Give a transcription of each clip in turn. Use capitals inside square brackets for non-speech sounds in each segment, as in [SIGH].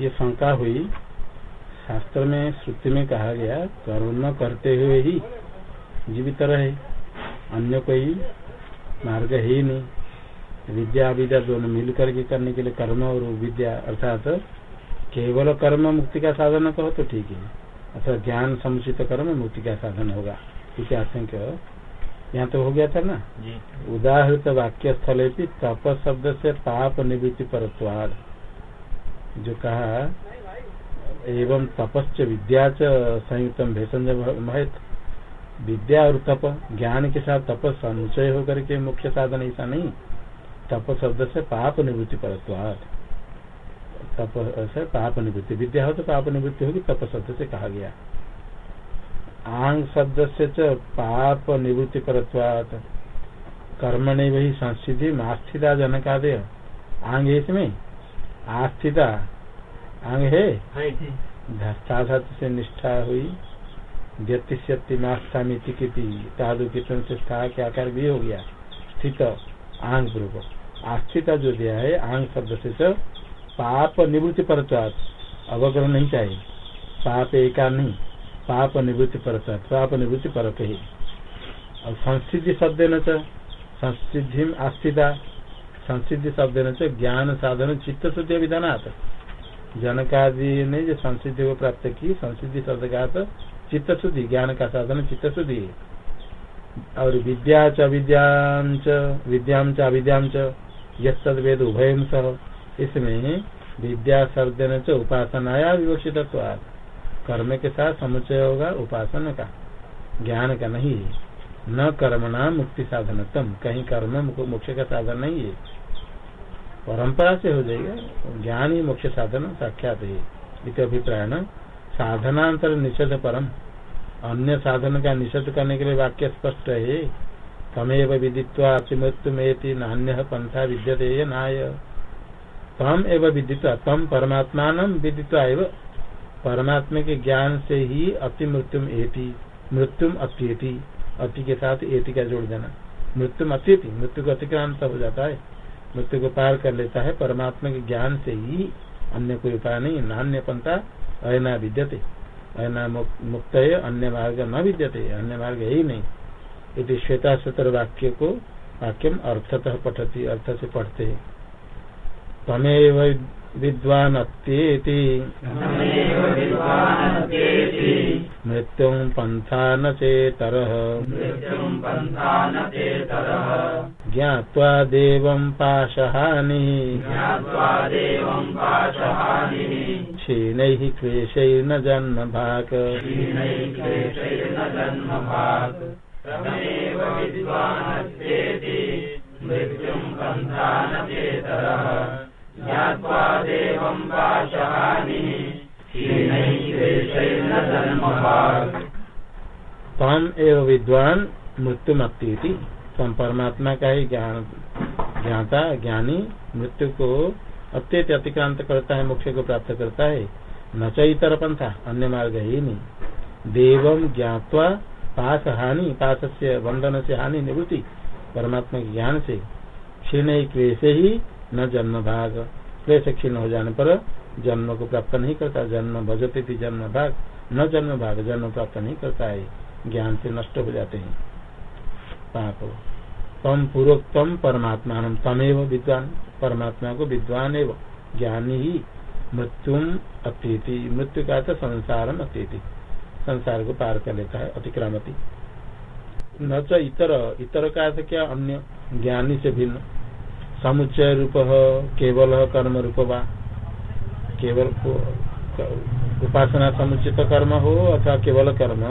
ये शंका हुई। शास्त्र में श्रुति में कहा गया कर्म करते हुए ही जीवित रहे। अन्य कोई मार्ग है नहीं। विद्या विद्या दोनों मिल करके करने के लिए कर्म और विद्या अर्थात केवल कर्म मुक्ति का साधन कहो तो ठीक है। अर्थात ज्ञान समुचित कर्म मुक्ति का साधन होगा। इसे आशंक। यहाँ तो हो गया था ना? उदाहरित वाक्य स्थल तप शब्द से पाप निवृत्ति परत्वाद। जो कहा, एवं तपस्च विद्या च संयुक्त भेषज विद्या और तप, ज्ञान के साथ तप संचय होकर के मुख्य साधन ऐसा नहीं। तप शब्द से पाप निवृत्ति परत्वाद तप से पाप निवृत्ति। विद्या हो तो पाप निवृत्ति होगी, तप शब्द से कहा गया। आंग शब्द से च पाप निवृत्ति परत्वाद कर्मणि वही संसिधि आस्थिता जनकादय। आंग इसमें? आस्थिता आंग है? धस्ता से निष्ठा हुई। व्यतिशक्ति मास्था मिति तादु कितन से स्था के आकार भी हो गया? स्थित आंग पूर्व आस्थिता जो दिया है आंग शब्द से पाप निवृत्ति परत्वाद अवग्रह नहीं चाहिए। पाप एका नहीं। पाप निवृत्ति परत्वाद पाप निवृत्ति परक ही। और संसिद्धि शब्द न संसिधि आस्थिता संसिद्धि शब्द न ज्ञान साधन चित्त शुद्धि विधानात् जनकादि ने जो संसिद्धि को प्राप्त की, संसिद्धि शब्द का चित्त शुद्धि ज्ञान का साधन चित्त शुद्धि और विद्या च विद्यां विद्यां च यद वेद सह। इसमें विद्या शब्द च उपासनाया विवक्षित कर्म के साथ समुचय होगा उपासना का। ज्ञान का नहीं। न कर्मणा मुक्ति साधन कहीं कर्म मोक्ष का साधन नहीं है। परंपरा से हो जाएगा। ज्ञान ही मुख्य साधन साक्षात है। इत अभिप्राय न साधनांतर निषेध परम। अन्य साधन का निषेध करने के लिए वाक्य स्पष्ट है। तमेव विदित्वा मृत्यु में नान्य पंथा विद्यते नाय। तम एवं विदित्वा। तम परमात्मा विदित्वा एवं। परमात्मा के ज्ञान से ही अति मृत्युम एति। मृत्युम अत्येति। अति के साथ एति का जोड़ देना। मृत्युम अत्येति। मृत्यु को अतिक्रांत हो जाता है। मृत्यु को पार कर लेता है, परमात्मा के ज्ञान से ही अन्य कोई उपाय नहीं नान्य पंथा अयना विद्यते। अयना मुक्त अन्य मार्ग न विद्यते, अन्य मार्ग है ही नहीं। यदि श्वेता सतर वाक्य को वाक्यम अर्थतः पठती, अर्थ से पढ़ते है। तमेव विद्वान मृत्यु पंथा न चेतर ज्ञावा देव पाशहानि। क्षीण क्लेशैर्न जन्म भाग मृत्यु पंथा न चेतर तम एवं विद्वान मृत्यु मत्ती तम परमात्मा का ही ज्ञान ज्ञाता, ज्ञानी, मृत्यु को अत्यत अतिक्रांत करता है मुख्य को प्राप्त करता है। न चतर पंथा, अन्य मार्ग ही नहीं। देवम ज्ञावा पास हानि पास से बंधन से हानि, निवृत्ति परमात्मा के ज्ञान से। क्षीण क्लेश ही न जन्म भाग। क्लेश क्षीण हो जाने पर जन्म को प्राप्त नहीं करता, जन्म भजते थी, जन्म भाग, न जन्म भाग, जन्म प्राप्त नहीं करता है, ज्ञान से नष्ट हो जाते हैं। पाप तम पूर्वोत्तम परमात्मा तमेव विद्वान। परमात्मा को विद्वान एवं। ज्ञानी ही मृत्यु अतिथि मृत्यु का तो संसार अतिथि संसार को पार कर लेता है, अतिक्रामती। न च इतर। इतर का क्या? अन्य। ज्ञानी से भिन्न। समुच्चय रूप, केवल कर्म रूप वा। केवल उपासना समुचित कर्म हो अथवा केवल कर्म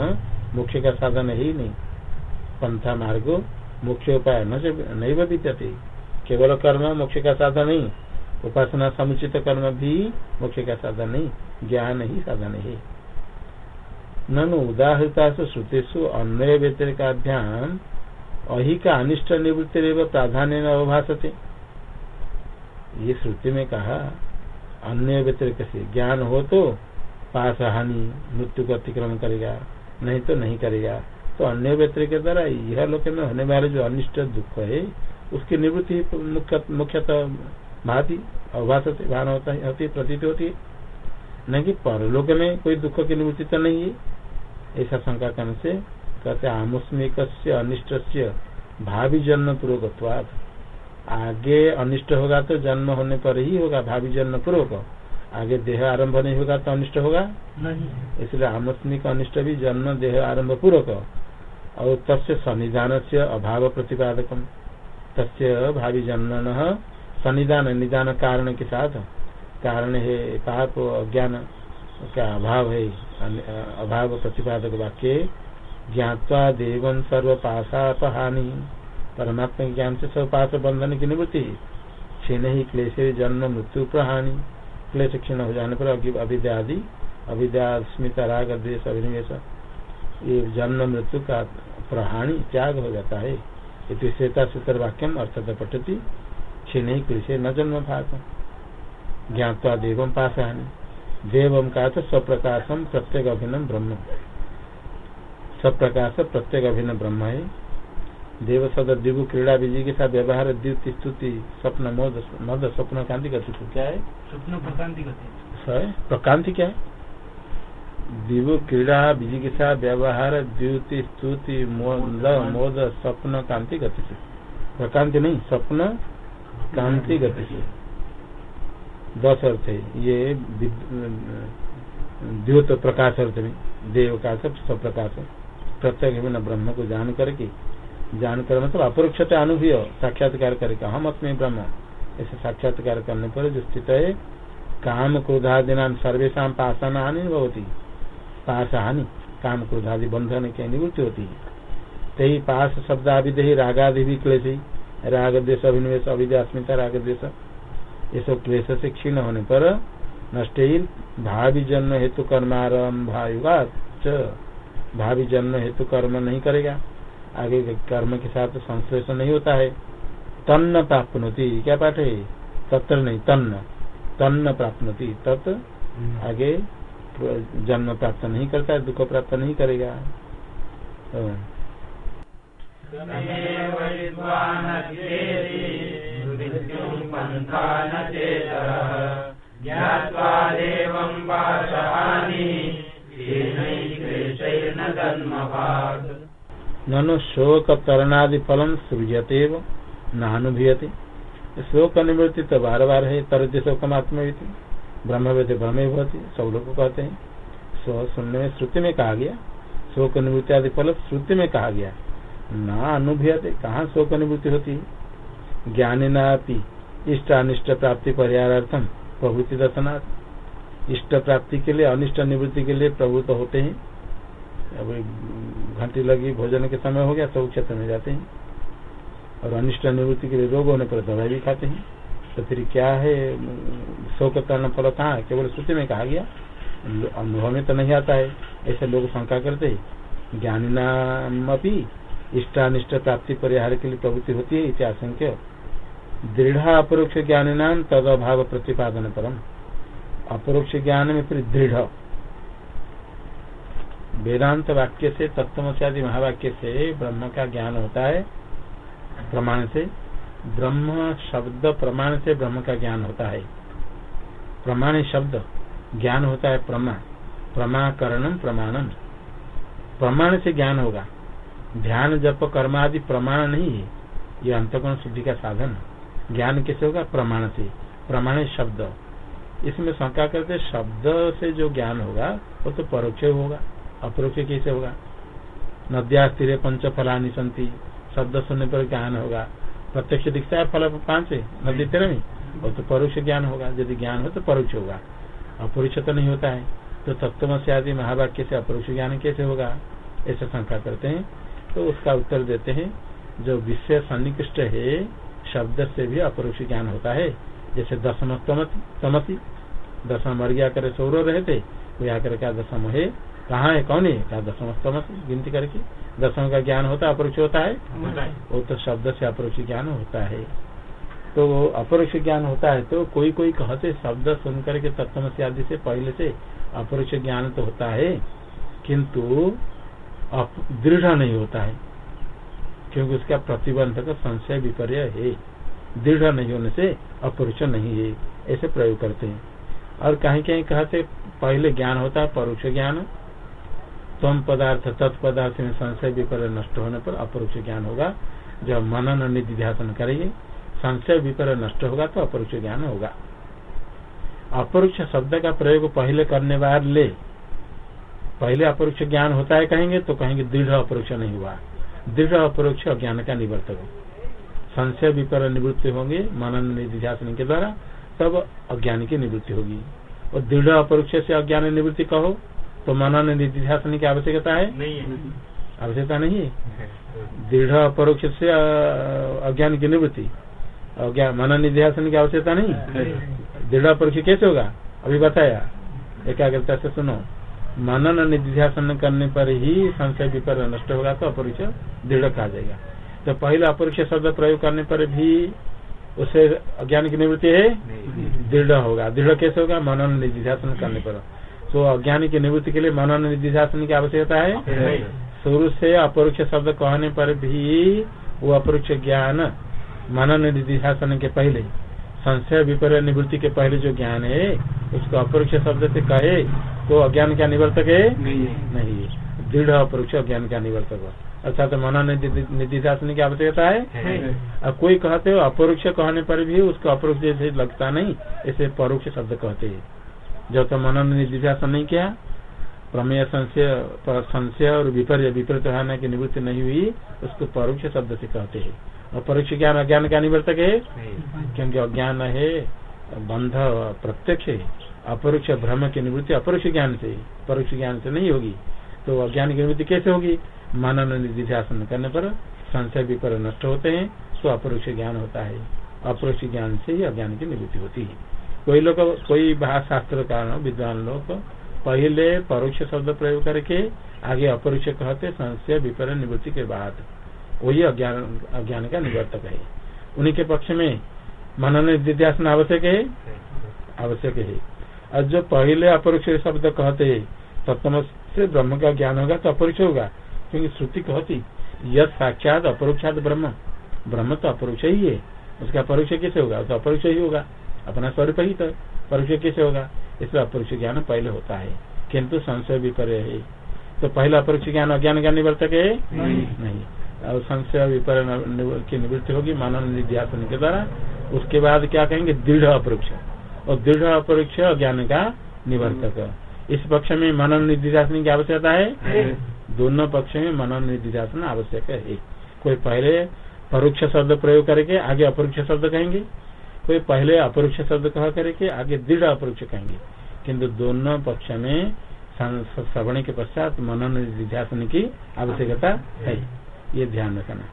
मुख्य का साधन ही नहीं। पंथा मार्ग मुख्य उपाय नहीं विद्यते केवल कर्म मुख्य का साधन नहीं उपासना समुचित कर्म भी मुख्य का साधन नहीं। ज्ञान ही साधन है। ननु उदाहृता श्रुतेषु अन्य व्यतिरिकाभ्याम अहिका अनिष्ट निवृत्ति प्राधान्य अवभाषते ये श्रुति में कहा अन्य व्यतिरिक्त से ज्ञान हो तो पास हानि मृत्यु को अतिक्रमण करेगा, नहीं तो नहीं करेगा। तो अन्य व्यतिरिक द्वारा यह लोक में होने वाले जो अनिष्ट दुख है, उसकी निवृत्ति मुख्यतः भाती अवभाष भान होता है होती प्रतीत होती है। नहीं कि परलोक में कोई दुख की निवृत्ति तो नहीं है। ऐसा शंका करने से कहते आमुष्मिक अनिष्ट से भावी जन्म पूर्वक आगे अनिष्ट होगा तो जन्म होने पर ही होगा भावी जन्म पूर्वक। आगे देह आरंभ नहीं होगा तो अनिष्ट होगा? नहीं। इसलिए आमुस्मिक अनिष्ट भी जन्म देह आरंभ पूर्वक। और तस्य सन्निधान से अभाव प्रतिपादक तस्य भावी जन्म सन्निधान निदान कारण के साथ। कारण है पाप अज्ञान का अभाव है। अभाव प्रतिपादक वाक्य ज्ञावा देवन सर्व पाशापहानि परमात्मा ज्ञान से सब पास बंधन की निवृत्ति। क्षीण ही क्लेश जन्म, मृत्यु प्रहानि क्लेश क्षीण हो जाने पर अविद्या आदि अविद्या स्मित राग द्वेश अभिनिवेश। जन्म, मृत्यु का प्रहाणी त्याग हो जाता है। श्वेता सूत्र वाक्यम अर्थत पठती। क्षीण ही क्लेश न जन्म भाग ज्ञातवा देवम पाशानी देवम का स्वप्रकाशम प्रत्येक अभिन्न ब्रह्म। स्वप्रकाश प्रत्येक अभिन्न ब्रह्म है। देव सद दिगु क्रीड़ा बीजी के साथ व्यवहार द्युति स्तुति स्वप्न मद मद स्वप्न कांति गति क्या है? स्वप्न प्रकांति गति प्रकांति क्या है? दिवु क्रीड़ा बीजी के साथ व्यवहार द्युति स्तुति मोद मोद स्वप्न कांति गति से प्रकांति नहीं स्वप्न कांति गति से दस अर्थ है ये द्योत प्रकाश अर्थ में देव का सब प्रकाश प्रत्येक ब्रह्म को जान करके जान कर मतलब अपरोक्ष अनुभव साक्षात्कार करके। हम अपने ब्रह्म। ऐसे साक्षात्कार करने पर जो स्थित है, काम क्रोधादि नाम सर्वेशा पाषाण हानि होती पास हानि काम क्रोधादि बंधन की निवृत्ति होती है। तही पास शब्द आदि रागादि भी क्लेश। राग देश अभिनिवेश अविद्या अस्मिता राग देश ये सब क्लेश से क्षीण होने पर नष्ट भावी जन्म हेतु कर्मारंभायुगा भावी जन्म हेतु कर्म नहीं करेगा। आगे कर्म के साथ संश्लेषण नहीं होता है। तन्न प्राप्त क्या पाठ है? तत्र नहीं, तन्न। तन्न प्राप्त तत् आगे जन्म प्राप्त नहीं करता, दुख प्राप्त नहीं करेगा। ननु शोक तरणादि फलम सृजते नानुभूयते शोक निवृत्ति तो बार बार है तरज शोकमात्म ब्रह्म वेद ब्रह्म भवती सब लोग कहते हैं। स्व सुनने में श्रुति में कहा गया, शोक निवृत्ति आदि फल श्रुति में कहा गया, ना अनुभूयते, कहाँ शोक निवृत्ति होती है? ज्ञानिना इष्ट अनिष्ट प्राप्ति परिहार्थम प्रभुति दर्शनार्थ। इष्ट प्राप्ति के लिए, अनिष्ट निवृत्ति के लिए प्रभु तो होते हैं। अब घंटी लगी, भोजन के समय हो गया तो क्षेत्र में जाते हैं। और अनिष्ट निवृत्ति के लिए रोग होने पर दवाई भी खाते हैं। तो फिर क्या है, शोक करना फल कहाँ केवल सूची में कहा गया। अनुभव में तो नहीं आता है। ऐसे लोग शंका करते हैं। ज्ञानी नाम अभी इष्टानिष्ट प्राप्ति परिहार के लिए प्रवृत्ति होती है इतिहास दृढ़ अपरोक्ष ज्ञान नाम तद अभाव प्रतिपादन परम। अपरोक्ष ज्ञान में फिर दृढ़। वेदांत वाक्य से तत्वमस्यादि महावाक्य से ब्रह्म का ज्ञान होता है, प्रमाण से। ब्रह्म शब्द प्रमाण से ब्रह्म का ज्ञान होता है। प्रमाण शब्द, ज्ञान होता है प्रमा प्रमाकरणम प्रमाणम प्रमाण से ज्ञान होगा। ध्यान, जप, कर्म आदि प्रमाण नहीं है। ये अंतकोण शुद्धि का साधन। ज्ञान कैसे होगा? प्रमाण से। प्रमाण शब्द। इसमें शंका करते शब्द से जो ज्ञान होगा, वो तो परोक्ष होगा। अपरोक्ष कैसे होगा? नद्या स्थिर पंच फलानी संति शब्द सुनने पर ज्ञान होगा। प्रत्यक्ष दिखता है फल पाँच नदी तेरह में। वो तो परोक्ष ज्ञान होगा। यदि ज्ञान हो तो परोक्ष होगा। अपरोक्ष तो नहीं होता है। तो तत्व से आदि महावाक्य से अपरोक्ष ज्ञान कैसे होगा? ऐसा शंका करते हैं। तो उसका उत्तर देते हैं। जो विषय सन्निकृष्ट है, शब्द से भी अपरोक्ष ज्ञान होता है। जैसे दसम तमसी। दसम मर गया करे सौर रहे थे कोई आकर क्या दसम है। कहाँ है? कौन है? क्या दसम तमसी गिनती करके। दसम का ज्ञान होता है अपरोक्ष होता है? वो तो शब्द से अपरोक्ष ज्ञान होता है। तो अपरोक्ष ज्ञान होता है तो कोई कोई कहते शब्द सुन करके तत्व आदि से पहले से अपरोक्ष ज्ञान तो होता है किंतु दृढ़ नहीं होता है क्योंकि उसका प्रतिबंधक संशय विपर्य है। दृढ़ नहीं होने से अपरुष नहीं है ऐसे प्रयोग करते हैं। और कहीं कहीं कहते पहले ज्ञान होता है परोक्ष ज्ञान तम पदार्थ तत्पदार्थ में संशय विपर्य नष्ट होने पर अपरोक्ष ज्ञान होगा। जब मनन निधि ध्यान करेंगे संशय विपर्य नष्ट होगा तो अपरोक्ष ज्ञान होगा। अपरोक्ष शब्द का प्रयोग पहले करने वाले पहले अपरोक्ष ज्ञान होता है कहेंगे तो कहेंगे दृढ़ अपरोक्ष नहीं हुआ। दृढ़ अपरोक्ष ज्ञान का निवर्तक संशय विपर निवृत्ति होंगे मनन निधिध्यासन के द्वारा, तब अज्ञान की निवृत्ति होगी। और दृढ़ अपरोक्ष से अज्ञान निवृत्ति कहो। तो मनन निधिध्यासन की आवश्यकता है? आवश्यकता नहीं है? [LAUGHS] दृढ़ अपरोक्ष से अज्ञान की निवृत्ति। अज्ञान मनन निधिध्यासन की आवश्यकता नहीं? दृढ़ अपरोक्ष कैसे होगा? अभी बताया। एकाग्रता से सुनो। मनन निधिध्यासन करने पर ही संशय विपर नष्ट होगा तो अपरोक्ष दृढ़ कहा जाएगा। तो पहले अपरोक्ष शब्द प्रयोग करने पर भी उसे अज्ञान की निवृत्ति है? दृढ़ होगा। दृढ़ कैसे होगा? मनन निधिध्यासन करने पर। तो अज्ञान की निवृत्ति के लिए मनन निधिध्यासन की आवश्यकता है। शुरू से अपरोक्ष शब्द कहने पर भी वो अपरोक्ष ज्ञान मनन निधिध्यासन के पहले संशय विपर्य निवृत्ति के पहले जो ज्ञान है उसको अपरोक्ष शब्द से कहे तो अज्ञान का निवर्तक है? नहीं दृढ़ अपरोक्ष अज्ञान का निवर्तक अच्छा तो मनन निधिध्यासन की आवश्यकता है। अब कोई कहते हो अपरोक्ष कहने पर भी उसको अपरोक्ष जैसे लगता नहीं ऐसे परोक्ष शब्द कहते हैं। जब तो मनन निधिध्यासन नहीं किया। प्रमेय संशय संशय और विपर्य विपरीत होने की निवृत्ति नहीं हुई उसको परोक्ष शब्द से कहते हैं। और परोक्ष ज्ञान अज्ञान का निवर्तक है? क्योंकि अज्ञान है बंध प्रत्यक्ष है। अपरोक्ष भ्रम की निवृत्ति अपरोक्ष ज्ञान से परोक्ष ज्ञान से नहीं होगी। तो अज्ञान की निवृत्ति कैसे होगी? मनन निधिध्यासन करने पर संशय विपर नष्ट होते हैं तो अपरोक्ष ज्ञान होता है। अपरोक्ष ज्ञान से ही अज्ञान की निवृत्ति होती है। कोई लोग कोई शास्त्र कारण विद्वान लोग पहले परोक्ष शब्द प्रयोग करके आगे अपरोक्ष कहते, संशय विपर निवृत्ति के बाद। वही अज्ञान अज्ञान का निवर्तक है। उन्हीं के पक्ष में मनन निध्यासन आवश्यक है। आवश्यक है। और जो पहले अपरोक्ष शब्द कहते तत्व से ब्रह्म का ज्ञान होगा तो अपरोक्ष होगा। क्योंकि श्रुति कहती यद साक्षात अपरोक्षात ब्रह्म। ब्रह्म तो अपरोक्ष ही है। उसका परोक्ष कैसे होगा? तो अपरोक्ष ही होगा। अपना स्वरूप ही तो परोक्ष कैसे होगा? इसलिए अपरोक्ष ज्ञान पहले होता है। किन्तु संशय विपर्य है। तो पहला अपरोक्ष ज्ञान अज्ञान का निवर्तक है? नहीं। और संशय विपर्य की निवृत्ति होगी मानव निध्यासन के द्वारा। उसके बाद क्या कहेंगे? दृढ़ अपरोक्ष। और दृढ़ अपरोक्ष अज्ञान का निवर्तक। इस पक्ष में मनन निधिध्यासन की आवश्यकता है? दोनों पक्ष में मनन निधिध्यासन आवश्यक है। कोई पहले परोक्ष शब्द प्रयोग करके आगे अपरोक्ष शब्द कहेंगे? कोई पहले अपरोक्ष शब्द कह करके आगे दृढ़ अपरोक्ष कहेंगे। किंतु दोनों पक्ष में श्रवण के पश्चात मनन निधिध्यासन की आवश्यकता है। ये ध्यान रखना।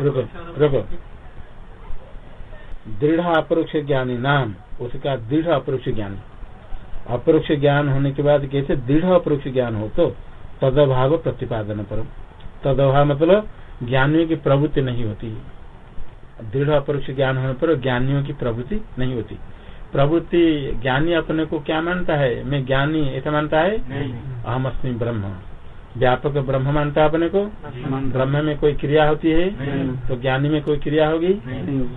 रुको रुको। दृढ़ अपरोक्ष ज्ञानी नाम, उसका दृढ़ अपरोक्ष ज्ञान। अपरोक्ष ज्ञान होने के बाद कैसे दृढ़ अपरोक्ष ज्ञान हो तो तदभाव प्रतिपादन पर तदभाव मतलब ज्ञानियों की प्रवृत्ति नहीं होती। दृढ़ अपरोक्ष ज्ञान होने पर ज्ञानियों की प्रवृत्ति नहीं होती। प्रवृत्ति ज्ञानी अपने को क्या मानता है? मैं ज्ञानी ऐसा मानता है? अहम अस्मी ब्रह्म। व्यापक ब्रह्म मानता है अपने को? ब्रह्म में कोई क्रिया होती है? तो ज्ञानी में कोई क्रिया होगी?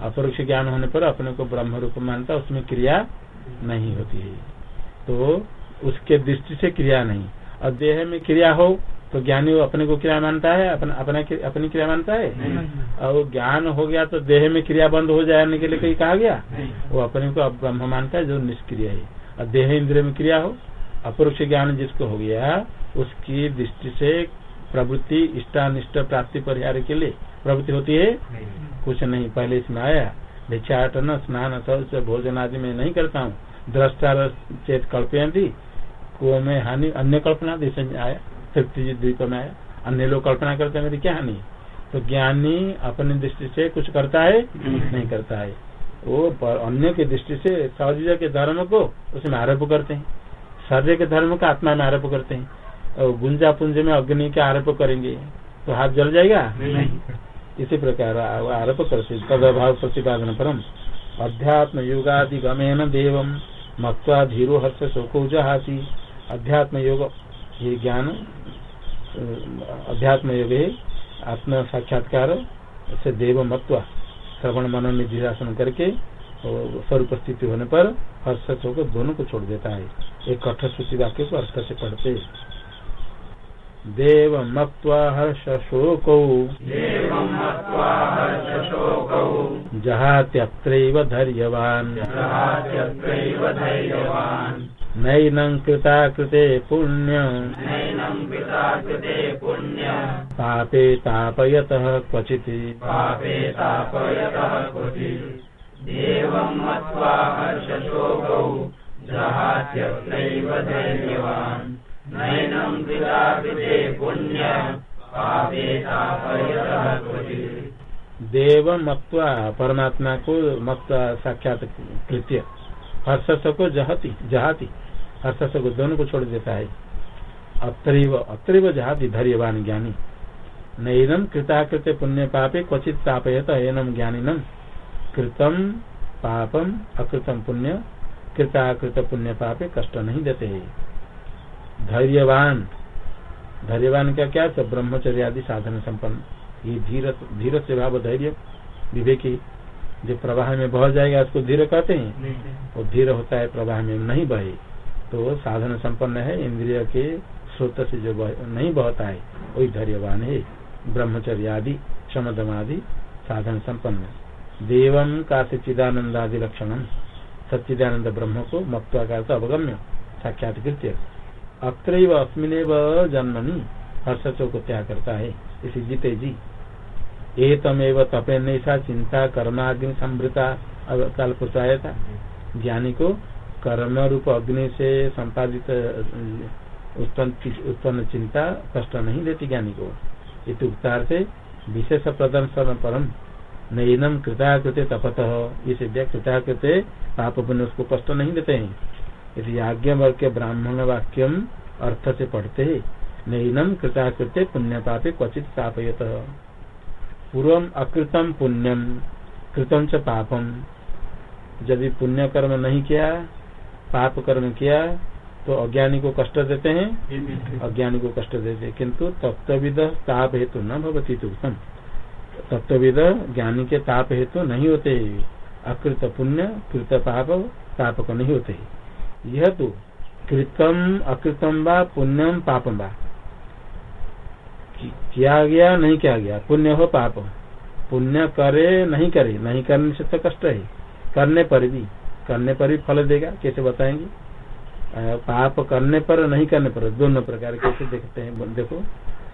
अपरोक्ष ज्ञान होने पर अपने को ब्रह्म रूप मानता उसमें क्रिया नहीं होती है। तो उसके दृष्टि से क्रिया नहीं। और देह में क्रिया हो तो ज्ञानी वो अपने को क्रिया मानता है अपना अपना अपनी क्रिया मानता है? और ज्ञान हो गया तो देह में क्रिया बंद हो जाने के लिए कहीं कहा गया? वो अपने को ब्रह्म मानता है जो निष्क्रिय है। और देह इंद्रिय में क्रिया हो अपरोक्ष ज्ञान जिसको हो गया उसकी दृष्टि से प्रवृत्ति इष्टानिष्ट प्राप्ति परिहार के लिए प्रवृत्ति होती है? कुछ नहीं पहले इसमें आया भिक्षाटन स्नान शौच भोजन आदि में नहीं करता हूँ। दृष्टा चेत कल्पयंती कुओं में हानि अन्य कल्पना आया। तृप्ति द्वीप में आया अन्य लोग कल्पना करते मेरी क्या हानि तो ज्ञानी अपनी दृष्टि से कुछ करता है नहीं करता है। वो अन्य की दृष्टि से सहज के धर्म को उसमें आरोप करते हैं। शरीर के धर्म का आत्मा में आरोप करते हैं। और गुंजा पुंज में अग्नि का आरोप करेंगे तो हाथ जल जाएगा? नहीं इसी प्रकार आरोप करते तदभाव प्रतिपादन परम। अध्यात्म युगादि गमेन देव मत्वा धीरो हर्ष शोको जहासी अध्यात्म योग ये ज्ञान अध्यात्म योग है आत्म साक्षात्कार से देव मत्वा श्रवण मनन निधिशासन करके स्वरूप स्थिति होने पर हर्ष को दोनों को छोड़ देता है। एक कठोर सूची वाक्य को अर्थ से पढ़ते देव मत्वा हर्ष शोक जहात्यत्रैव धैर्यवान्। नैनं कृता कृते पुण्य पापे तापयतः क्वचित्। देवं मत्वा परमात्मा को मत्वा साक्षात कृत्य। हर्ष को जहती, जहाती। हर्ष को दोनों को छोड़ देता है। अत्रैव अत्रैव जहाती धैर्यवान ज्ञानी। नैनम कृताकृत पुण्य पापे क्वचित तापयत एनम ज्ञानीनम। कृतम पापम अकृतम पुण्य, कृताकृत पुण्य पापे कष्ट नहीं देते। धैर्यवान। धैर्यवान का क्या? ब्रह्मचर्य आदि साधन संपन्न। ये धीर धीर से भाव धैर्य, विवेकी। जो प्रवाह में बह जाएगा उसको धीरे कहते हैं? वो धीरे होता है प्रवाह में नहीं बहे। तो साधन संपन्न है इंद्रिय के स्रोत से जो नहीं बहता है वही धैर्यवान है। ब्रह्मचर्य आदि समदम आदि साधन संपन्न। देवम का चिदानंद आदि लक्षण। सच्चिदानंद ब्रह्म को मत्वा का अवगम्य साक्षात कृत्य। अत्र अस्मिन जन्मनि हर्षचो को त्याग करता है। इसी जीते जी। ये तमेव तपे नैसा चिंता कर्माग्नि संभृता काल पुचाया था ज्ञानी को कर्म रूप अग्नि से संपादित उत्पन्न चिंता कष्ट नहीं देती ज्ञानी को इतुक्तार से विशेष प्रदर्शन परम नैनम कृताकृत तपत। इसे कृताकृत पाप पुण्य उसको कष्ट नहीं देते हैं। यदि आज्ञा वर्ग के ब्राह्मण वाक्यम अर्थ से पढ़ते नैनम कृताकृत्य पुण्य पापे क्वचित पापयत। पूर्व अकृतम पुण्यम कृतम च पापम यदि पुण्य कर्म नहीं किया पाप कर्म किया तो अज्ञानी को कष्ट देते हैं, अज्ञानी को कष्ट देते किंतु तत्विद ताप हेतु न भवती उत्तम तत्विद ज्ञानी के ताप हेतु नहीं होते। अकृत पुण्य, कृत पाप को नहीं होते। यह तो कृतम, अकृतम व पुण्यम, पापम वा। किया गया, नहीं किया गया। पुण्य हो पाप पुण्य करे, नहीं करे, नहीं करने से तो कष्ट है। करने पर भी, करने पर भी फल देगा, कैसे बताएँगे? पाप करने पर, नहीं करने पर, दोनों प्रकार कैसे देखते हैं। देखो,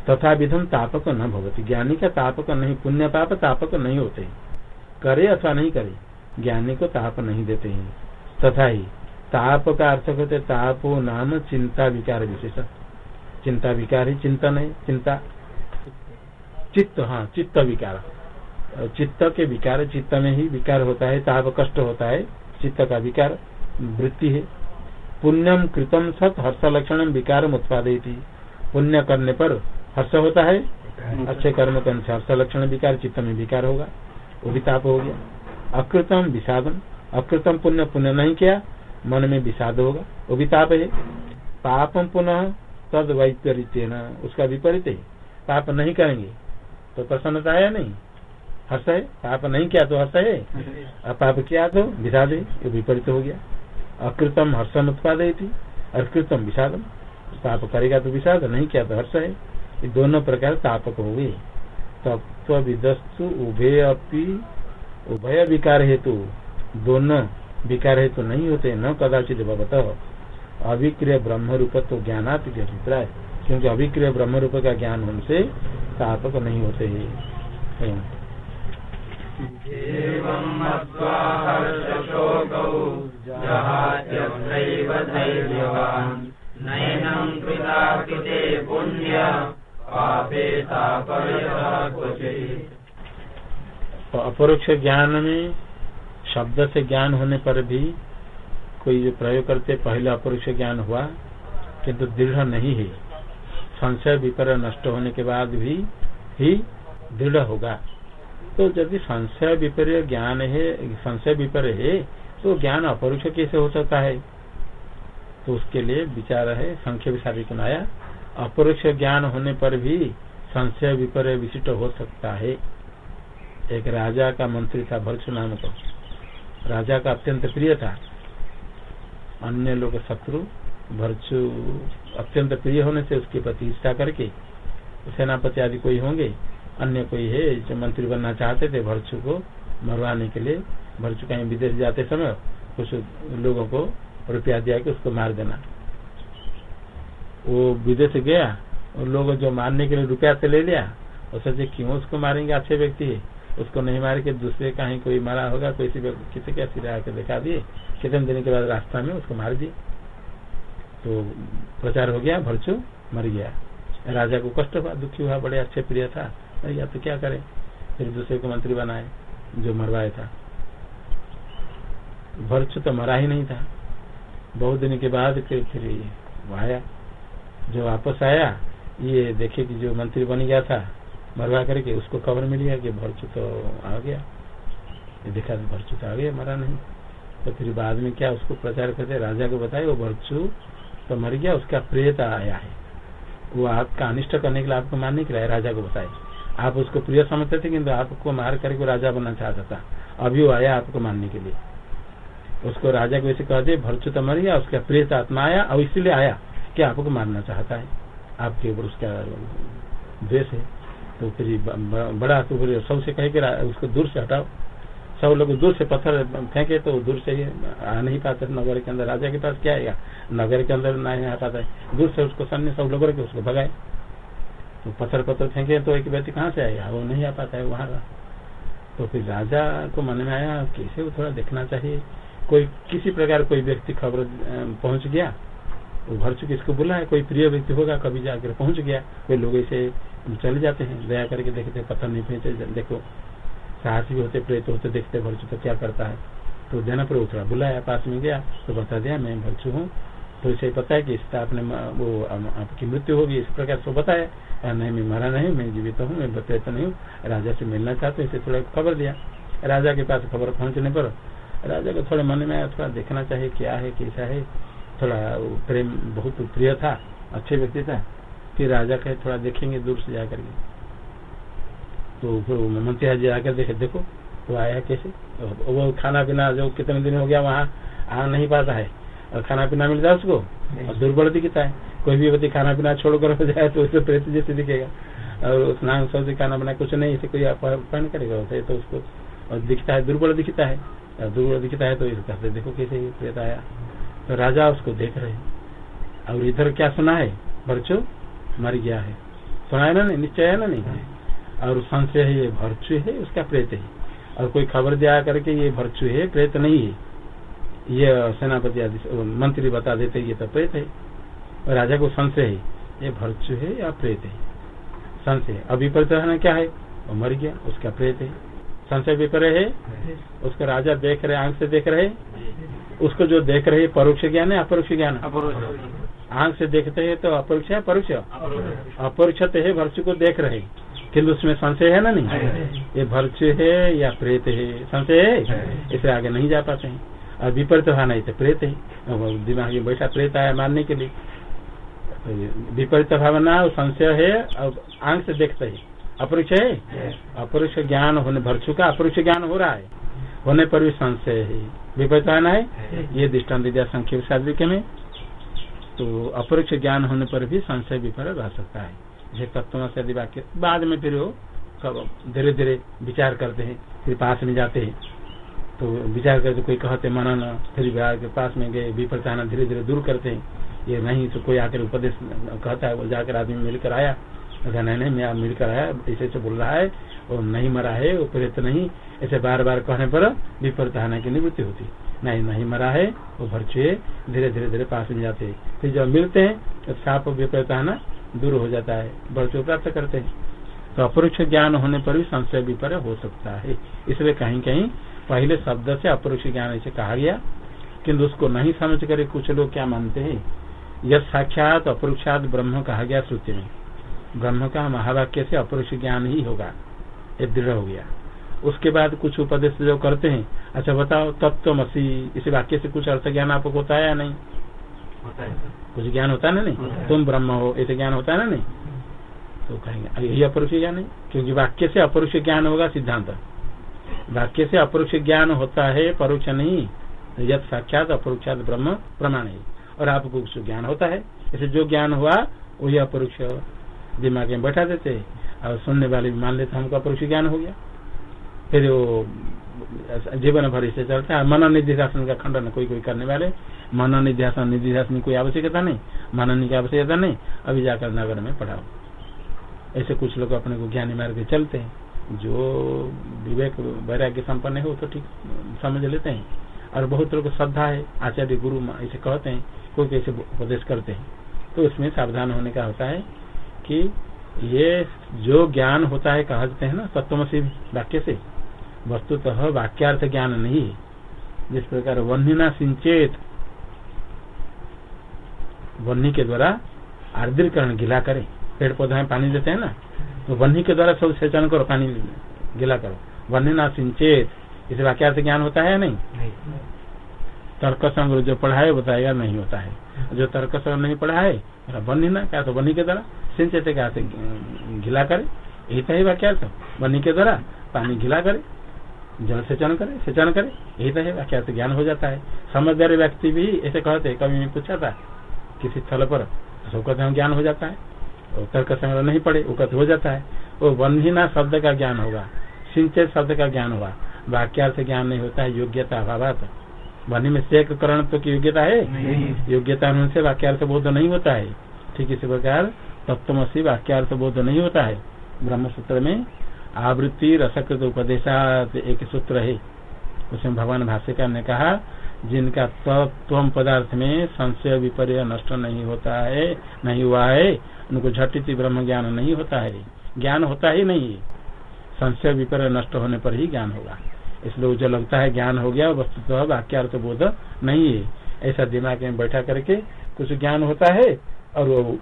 तथा विधम तापक न भवती। ज्ञानी का तापक नहीं, पुण्य पाप तापक नहीं होते। करे अथवा नहीं करे, ज्ञानी को ताप नहीं देते हैं। तथा ही, ताप का अर्थ होते तापो नाम चिंता विकार विशेष चिंता विकार ही चिंतन है, चिंता चित्त हाँ चित्त विकार। चित्त के विकार, चित्त में ही विकार होता है, ताप कष्ट होता है, चित्त का विकार, वृत्ति है। पुण्यम कृतम सत हर्ष लक्षण विकार उत्पादयती पुण्य करने पर हर्ष होता है, अच्छे कर्म के अनुसार हर्ष लक्षण विकार, चित्त में विकार होगा, वो भी ताप हो गया। अकृतम विषादम, अकृतम पुण्य पुण्य नहीं किया, मन में विषाद होगा, वो भी ताप है। पापम पुनः तद वैपरीत्य उसका विपरीत है। पाप नहीं करेंगे तो प्रसन्नता है नहीं? हर्ष है? पाप नहीं किया तो हर्ष है। [LAUGHS] और पाप किया तो विषाद है ये विपरीत हो गया। अकृतम हर्षम उत्पादय थी अकृतम विषादम। पाप करेगा तो विषाद नहीं किया तो हर्ष है। ये दोनों प्रकार तापक हो गए। तत्व विदस्तु उभय अपी उभय विकार हेतु। दोनों विकार हेतु नहीं होते न कदाचित भगवत अभिक्रिय ब्रह्म रूप तो ज्ञानात अभिप्राय। क्योंकि अभिक्रिय ब्रह्म रूप का ज्ञान हमसे तापक नहीं होते है। तो अपरोक्ष ज्ञान में शब्द से ज्ञान होने पर भी कोई जो प्रयोग करते पहले अपरोक्ष ज्ञान हुआ किंतु दृढ़ नहीं है। संशय विपर नष्ट होने के बाद भी ही दृढ़ होगा। तो यदि संशय विपर्य ज्ञान है, संशय विपर्य है तो ज्ञान अपरोक्ष कैसे हो सकता है? तो उसके लिए विचार है संक्षेप शादी सुनाया अपरोक्ष ज्ञान होने पर भी संशय विपर्य विशिष्ट हो सकता है। एक राजा का मंत्री था भरसु नाम का राजा का अत्यंत प्रिय था। अन्य लोग शत्रु भरचु अत्यंत प्रिय होने से उसके प्रति इच्छा करके सेनापति आदि कोई होंगे, अन्य कोई है जो मंत्री बनना चाहते थे भरचु को मरवाने के लिए, भरचु कहीं विदेश जाते समय कुछ लोगों को रुपया दिया कि उसको मार देना। वो विदेश गया, और लोग जो मारने के लिए रुपया से ले लिया और सोचे क्यों उसको मारेंगे अच्छे व्यक्ति है? उसको नहीं मार के दूसरे कहीं कोई मारा होगा, कोई किसी के सिरा के दिखा दिए, कितने दिन के बाद रास्ता में उसको मार दिए। तो प्रचार हो गया, भरचू मर गया। राजा को कष्ट हुआ, दुखी हुआ, बड़े अच्छे प्रिय था। मर गया तो क्या करे? फिर दूसरे को मंत्री बनाए, जो मरवाया था। भरचू तो मरा ही नहीं था। बहुत दिन के बाद फिर फिर आया। जो वापस आया, ये देखे कि जो मंत्री बन गया था, मरवा करके उसको खबर मिल गया कि भरचू तो आ गया। ये देखा तो भरचू तो आ गया, मरा नहीं। तो फिर बाद में क्या उसको प्रचार करते, राजा को बताया, वो भरचू तो मर गया, उसका प्रेत आया है। वो आपका अनिष्ट करने के लिए आपको मारने के लिए राजा को बताए आप उसको प्रिय समझते थे किन्तु आपको मार करके राजा बनना चाहता था। अभी वो आया आपको मारने के लिए। उसको राजा को ऐसे कहते भरचू तो मर गया, उसका प्रेत आत्मा आया, और इसीलिए आया कि आपको मारना चाहता है। आपके ऊपर उसका द्वेष है तो फिर बड़ा तो फिर सबसे कहे कि उसको दूर से हटाओ। सब लोग दूर से पत्थर फेंके तो दूर से ही आ नहीं पाते नगर के अंदर। राजा के पास क्या आएगा नगर के अंदर नहीं आ पाता है दूर से उसको सन्य सब लोग उसको भगाए। तो पत्थर पत्थर फेंके तो एक व्यक्ति कहाँ से आएगा वो नहीं आ पाता है, वहाँ तो फिर राजा को मन में आया, कैसे वो थोड़ा देखना चाहिए? कोई किसी प्रकार कोई व्यक्ति खबर पहुँच गया, वो घर चुके इसको बोला है कोई प्रिय व्यक्ति होगा, कभी जाकर पहुँच गया। कोई लोग ऐसे चले जाते हैं, दया करके देखते पत्थर नहीं फेंचे, देखो। साहस भी होते, प्रेत होते, देखते, भरचू तो क्या करता है? तो देना पर उतरा बुलाया, पास में गया तो बता दिया, मैं भरचू हूँ। तो इसे पता है कि इसका आपने वो आपकी मृत्यु होगी, इस प्रकार से बताया नहीं, मैं मरा नहीं, मैं जीवित हूँ, मैं प्रेत नहीं हूँ, राजा से मिलना चाहते इसे थोड़ा खबर दिया। राजा के पास खबर पहुँचने पर राजा को थोड़े मन में आया, थोड़ा देखना चाहिए, क्या है, कैसा है? थोड़ा प्रेम, बहुत प्रिय था, अच्छे व्यक्ति था फिर राजा कहे, थोड़ा देखेंगे, दूर से जाकर के। तो फिर मंत्री जी आकर देखे देखो तो आया कैसे? वो खाना पीना जो कितने दिन हो गया वहाँ आ नहीं पाता है। और खाना पीना मिल जाए उसको? और दुर्बल दिखता है? कोई भी व्यक्ति खाना पीना छोड़कर हो जाए तो उसे प्रेत जैसे दिखेगा। और स्नान सब्ज़ी खाना बना कुछ नहीं इसे कोई अपहरण करेगा। उसे तो उसको और दिखता है दुर्बल दिखता है। दुर्बल दिखता है तो इस कहते देखो कैसे प्रेत आया। तो राजा उसको देख रहे और इधर क्या सुना है? भरचू मर गया है। सुना है ना नहीं? निश्चय है ना नहीं? और संशय है ये भरचू है उसका प्रेत है। और कोई खबर दिया करके ये भरचू है प्रेत नहीं है। ये सेनापति आदि मंत्री बता देते ये तो प्रेत है। और राजा को संशय है ये भरचू है या प्रेत है? संशय अभी है क्या है? वो मर गया उसका प्रेत है। संशय विपर्य है? उसको राजा देख रहे आँख से देख रहे? उसको जो देख रहे परोक्ष ज्ञान है अपरोक्ष ज्ञान? आँख से देखते हैं तो अपरोक्ष है परोक्ष। अपरोक्ष। है भरचु को देख रहे। किन्तु उसमें संशय है ना नहीं? ये भरचु है या प्रेत है? संशय है? इसे आगे नहीं जा पाते हैं। और विपरीत भावना तो प्रेत है। दिमाग में बैठा प्रेत आया मानने के लिए। विपरीत भावना और संशय है और आँख से देखते है। अपरोक्ष है? अपरोक्ष ज्ञान होने भरचु का अपरोक्ष ज्ञान हो रहा है। होने पर भी संशय है। विपरीत भावना है? ये दृष्टांत दिया संक्षेप साधिक में। तो अपरोक्ष ज्ञान होने पर भी संशय विपरीत रह सकता है। जैसे तत्व से यदि वाक्य बाद में फिर वो सब धीरे धीरे विचार करते हैं, फिर पास में जाते हैं। तो विचार करते कोई कहते मनन, फिर विहार के पास में गए विपरीत धीरे धीरे दूर करते हैं। ये नहीं तो कोई आकर उपदेश कहता है, वो जाकर आदमी मिलकर आया। नहीं नहीं, मैं मिलकर आया ऐसे ऐसे बोल रहा है, वो नहीं मरा है वो प्रेत नहीं। ऐसे बार बार कहने पर विपरीत आने की निवृत्ति होती। नहीं नहीं मरा है, वो भरछुए धीरे धीरे धीरे पास में जाते हैं। फिर जब मिलते हैं तो साप विपरीत आना दूर हो जाता है भरचु प्राप्त करते हैं। तो अपरोक्ष ज्ञान होने पर भी संशय विपर्य हो सकता है। इसलिए कहीं कहीं पहले शब्द से अपरोक्ष ज्ञान ऐसे कहा गया किन्तु उसको नहीं समझ कर कुछ लोग क्या मानते हैं? यह साक्षात अपरोक्षात ब्रह्म कहा गया श्रुति में। ब्रह्म का महावाक्य से अपरोक्ष ज्ञान ही होगा। ये दृढ़ हो गया। उसके बाद कुछ उपदेश जो करते हैं अच्छा बताओ तत्व मसी इस वाक्य से कुछ अर्थ ज्ञान आपको होता है या नहीं? कुछ ज्ञान होता है ना नहीं? तुम ब्रह्म हो ऐसे ज्ञान होता है ना नहीं? तो कहेंगे यही अपरुष ज्ञान है? क्योंकि वाक्य से अपरुष ज्ञान होगा सिद्धांत। वाक्य से अपरोक्ष ज्ञान होता है परोक्ष नहीं। यद साक्षात अपरोक्षात ब्रह्म प्रमाण है। और आपको कुछ ज्ञान होता है। इसे जो ज्ञान हुआ वही अपरोक्ष दिमाग में बैठा देते और सुनने वाले भी मान लेते हमको अपरोक्ष ज्ञान हो गया। फिर वो जीवन भर इसे चलता है। मनन निधिशासन का खंडन कोई कोई करने वाले मनन निधिशासन निधिशासन की कोई आवश्यकता नहीं मनन की आवश्यकता नहीं, अभी जाकर नगर में पढ़ाओ। ऐसे कुछ लोग अपने को ज्ञानी मार्ग चलते हैं, जो विवेक वैराग्य संपन्न है तो ठीक समझ लेते हैं। और बहुत लोग श्रद्धा है, आचार्य गुरु ऐसे कहते हैं, कोई कैसे उपदेश करते हैं। तो उसमें सावधान होने का होता है कि ये जो ज्ञान होता है कहते हैं ना सप्तमसी वाक्य से, वस्तुतः वाक्यार्थ ज्ञान नहीं है। जिस प्रकार वन्यना सिंचेत वन्नी के द्वारा आर्द्रीकरण गिला करे। पेड़ पौधा में पानी देते हैं ना? तो वन्नी के द्वारा सब सेचन करो पानी गिला करो। वन्यना सिंचेत इसे वाक्यार्थ ज्ञान होता है या नहीं, नहीं। तर्क संग्रह जो पढ़ा है बताएगा नहीं होता है। जो तर्क संग्रह नहीं पढ़ा है बनी ना क्या तो बनी के द्वारा सिंचित क्या से घिला करे? यही तो है वाक्यार्थ बनी के द्वारा पानी घिला करे जल सेचन करे सेचन करे यही तो है वाक्यार्थ ज्ञान हो जाता है। समझदार व्यक्ति भी ऐसे कहते कभी पूछा था किसी स्थल पर तो कहते हैं ज्ञान हो जाता है तर्क संग्रह नहीं पढ़े वो कहते हो जाता है वो बंधीना शब्द का ज्ञान होगा सिंचित शब्द का ज्ञान होगा वाक्यार्थ ज्ञान नहीं होता है योग्यता अभाव वाणी में शेक करण तो की योग्यता है? योग्यता से वाक्यार्थ बोध नहीं होता है। ठीक इसी प्रकार तत्वसी वाक्यार्थ बोध नहीं होता है। ब्रह्म सूत्र में आवृत्ति रसकृत उपदेशा एक सूत्र है। उसमें भगवान भाष्यकार ने कहा जिनका तत्व पदार्थ में संशय, विपर्य, नष्ट नहीं होता है, नहीं हुआ है, उनको झटित, ब्रह्म ज्ञान नहीं होता है। ज्ञान होता ही नहीं संशय, विपर्य, नष्ट होने पर ही ज्ञान होगा। इसलिए मुझे लगता है ज्ञान हो गया वस्तु तो वाक्यार्थ बोध नहीं है। ऐसा दिमाग में बैठा करके कुछ ज्ञान होता है और वो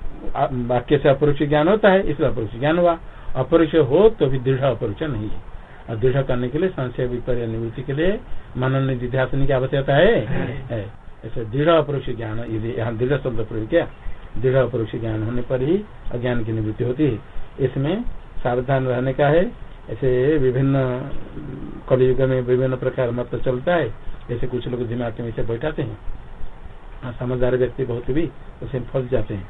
वाक्य से अपरुष ज्ञान होता है, इसलिए अपरुष ज्ञान हुआ। अपरुष हो तो भी दृढ़ अपरुष नहीं है। और दृढ़ करने के लिए संशय विपर्य निवृत्ति के लिए मनन निधिध्यासन की आवश्यकता है। ऐसे दृढ़ अपरुष ज्ञान यदि यहाँ दृढ़ शब्द प्रयोग किया दृढ़ अपरुष ज्ञान होने पर ही अज्ञान की निवृत्ति होती है। इसमें सावधान रहने का है। ऐसे विभिन्न कलयुग में विभिन्न प्रकार मत चलता है। ऐसे कुछ लोग दिमाग में इसे बैठाते हैं हाँ, समझदार व्यक्ति बहुत भी उसे फंस जाते हैं।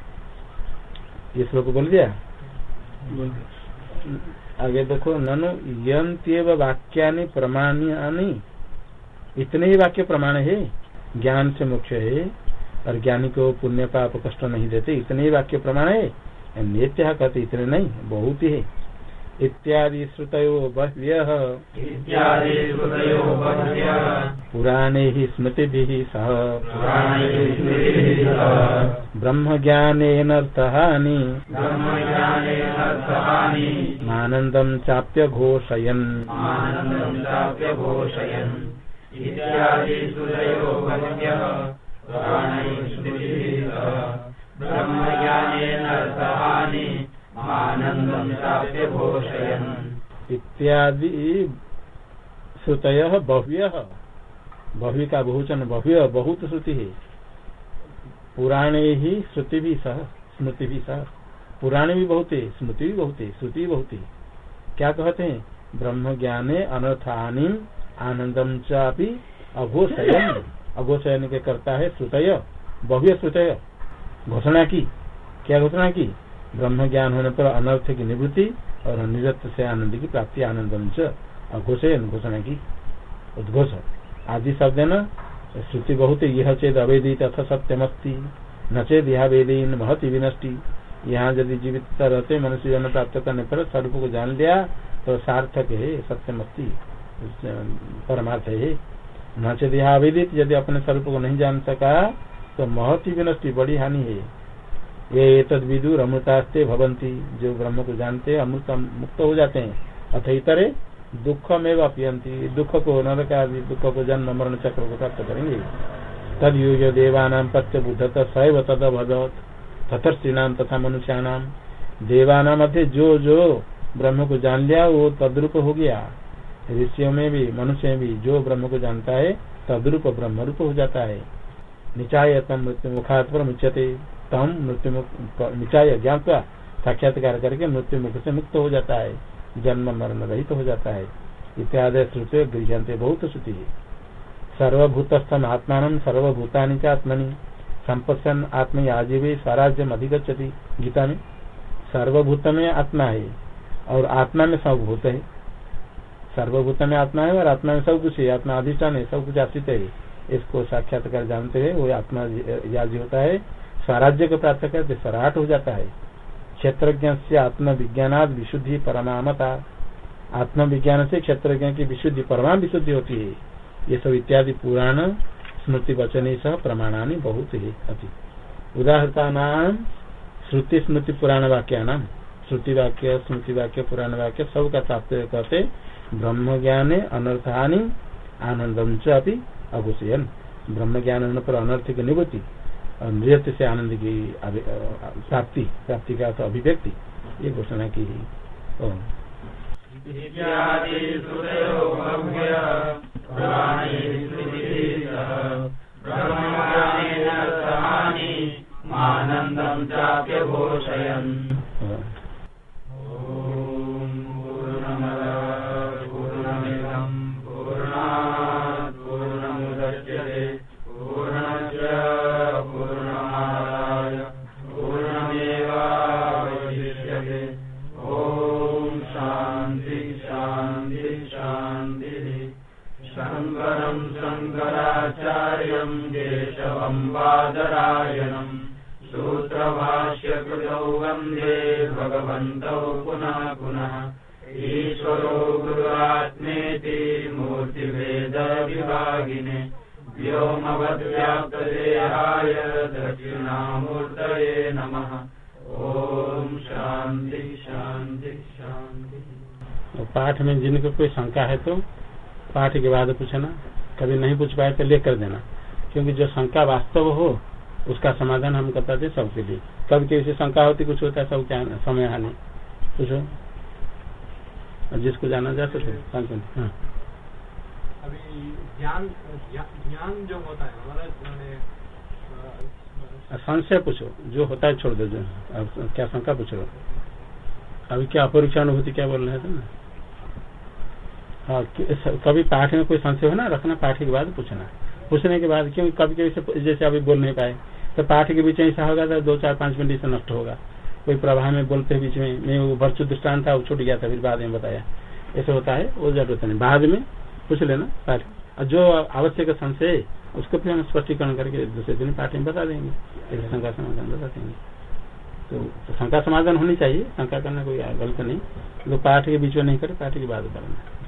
ये श्लोक बोल दिया। आगे देखो, ननु यंत्यव वाक्यानि प्रमाणी इतने ही वाक्य प्रमाण है। ज्ञान से मुख्य है, और ज्ञानी को पुण्य पाप कष्ट नहीं देते, इतने ही वाक्य प्रमाण है। नित्य कहते इतने नहीं, बहुत ही है। इत्यादि श्रुतयो बह्व्यः पुराणैः स्मृतिभिः सह। ब्रह्मज्ञानेनर्थहानि मानन्दं चाप्यघोषयन् ब्रह्मज्ञानेनर्थहानि इत्यादि श्रुतय भव्य। भव्य का बहुचन भव्य बहुत श्रुति। है पुराणे ही श्रुति भी सह स्मृति भी सह। पुराणे भी बहुत है स्मृति भी बहुत है श्रुति भी बहुत। है क्या कहते हैं? ब्रह्म ज्ञाने अनर्थानी आनंदम चापी अघोषयन। अघोषयन के करता है श्रुतय। भव्य श्रुतय। घोषणा की। क्या घोषणा की? ब्रह्म ज्ञान होने पर अनर्थ की निवृत्ति और निरत से आनंद की प्राप्ति आनंद घोषण घोषणा की उद्घोष। आदि शब्द न? श्रुति बहुत यह चेद अवेदित अथ सत्यमस्ती। न चेद यह वेदीन महति विनष्टि। यहाँ यदि जीवित रहते, मनुष्य जन्म प्राप्त करने पर स्वरूप को जान लिया तो सार्थक है, सत्यमस्ती। परमार्थ है। न चेद यह अवेदित, यदि अपने स्वरूप को नहीं जान सका तो महति विनष्टि, बड़ी हानि है। ये तद विदुर अमृतास्ते भवंती जो ब्रह्म को जानते हैं, अमृत मुक्त हो जाते हैं। अथ इतरे दुख में पियंती दुख को नरक आदि दुख को जन्म मरण चक्र को प्राप्त करेंगे। तद युग देवानाम पत्य सैव तद भगवत तथर्षिणाम तथा मनुष्याणाम देवाना मध्य जो जो ब्रह्म को जान लिया, वो तद्रुप हो गया। ऋषियों में भी, मनुष्य में भी जो ब्रह्म को जानता है, तद्रुप ब्रह्म रूप हो जाता है। निचाय तम मृत्यु मुखात पर मुच्यते तम मृत्यु निचाय ज्ञापा साक्षात्कार करके मृत्यु मुख से मुक्त हो जाता है। जन्म, मरण रहित हो जाता है। इत्यादि श्रुति गृहते बहुत श्रुति है। सर्वभूतस्थम आत्मान सर्वभूतानि च आत्मनि। संपत्सन आत्म आजीवी स्वराज्यम अधिगछति गीता में सर्वभूत में आत्मा है और आत्मा में सब भूत है। सर्वभूत में आत्मा है और आत्मा में सब कुछ है। आत्मा अधिष्ठान है, सब कुछ आश्रित है। इसको साक्षात्कार जानते हैं, वो आत्मा याजी होता है। स्वराज्य को प्राप्त करते स्वराट हो जाता है। क्षेत्रज्ञ से आत्म विज्ञानाद विशुद्धि परमामता। आत्मविज्ञान से क्षेत्रज्ञ की विशुद्धि परमा विशुद्धि होती है। ये सब इत्यादि पुराण, स्मृति वचन सह प्रमाणानी बहुत ही अति। उदाहरता नाम श्रुति स्मृति पुराण वाक्य नाम श्रुति वाक्य, स्मृति वाक्य, पुराण वाक्य सब का तात्पर्य कहते ब्रह्म ज्ञान अनर्थहानि आनंदम ची अघुषयन ब्रह्म ज्ञान होने पर अनर्थ की निवृत्ति नृत्य से आनंद की प्राप्ति प्राप्ति का अभिव्यक्ति ये घोषणा की में जिनको कोई शंका है तो पाठ के बाद पूछना कभी नहीं पूछ पाए तो लेकर देना। क्योंकि जो शंका वास्तव हो उसका समाधान हम थे सबके लिए। कभी किसी शंका होती कुछ होता है सब क्या समय हानि। पूछो। जिसको जाना जा सके हाँ। अभी ज्ञान ज्ञान जो होता है हमारा संशय पूछो जो होता है छोड़ दो जो। अब क्या शंका पूछो। अभी क्या अपरीक्षा अनुभूति क्या बोल रहे थे ना? हाँ कभी पाठ में कोई संशय हो ना, रखना पाठ के बाद पूछना। पूछने के बाद क्योंकि कभी कभी जैसे अभी बोल नहीं पाए तो पाठ के बीच ऐसा होगा तो दो चार पाँच मिनट से नष्ट होगा। कोई प्रभाव में बोलते बीच में मैं वो भरचु दृष्टान था, वो छूट गया था, फिर बाद में बताया। ऐसा होता है, वो ज़रूरत नहीं। बाद में पूछ लेना पाठ। जो आवश्यक संशय, उसको फिर हम स्पष्टीकरण करके दूसरे दिन पाठ में बता देंगे। ऐसे शंका समाधान बता देंगे। तो शंका समाधान होनी चाहिए, शंका करना कोई गलत नहीं। तो पाठ के बीच में नहीं करे, पाठ के बाद करना।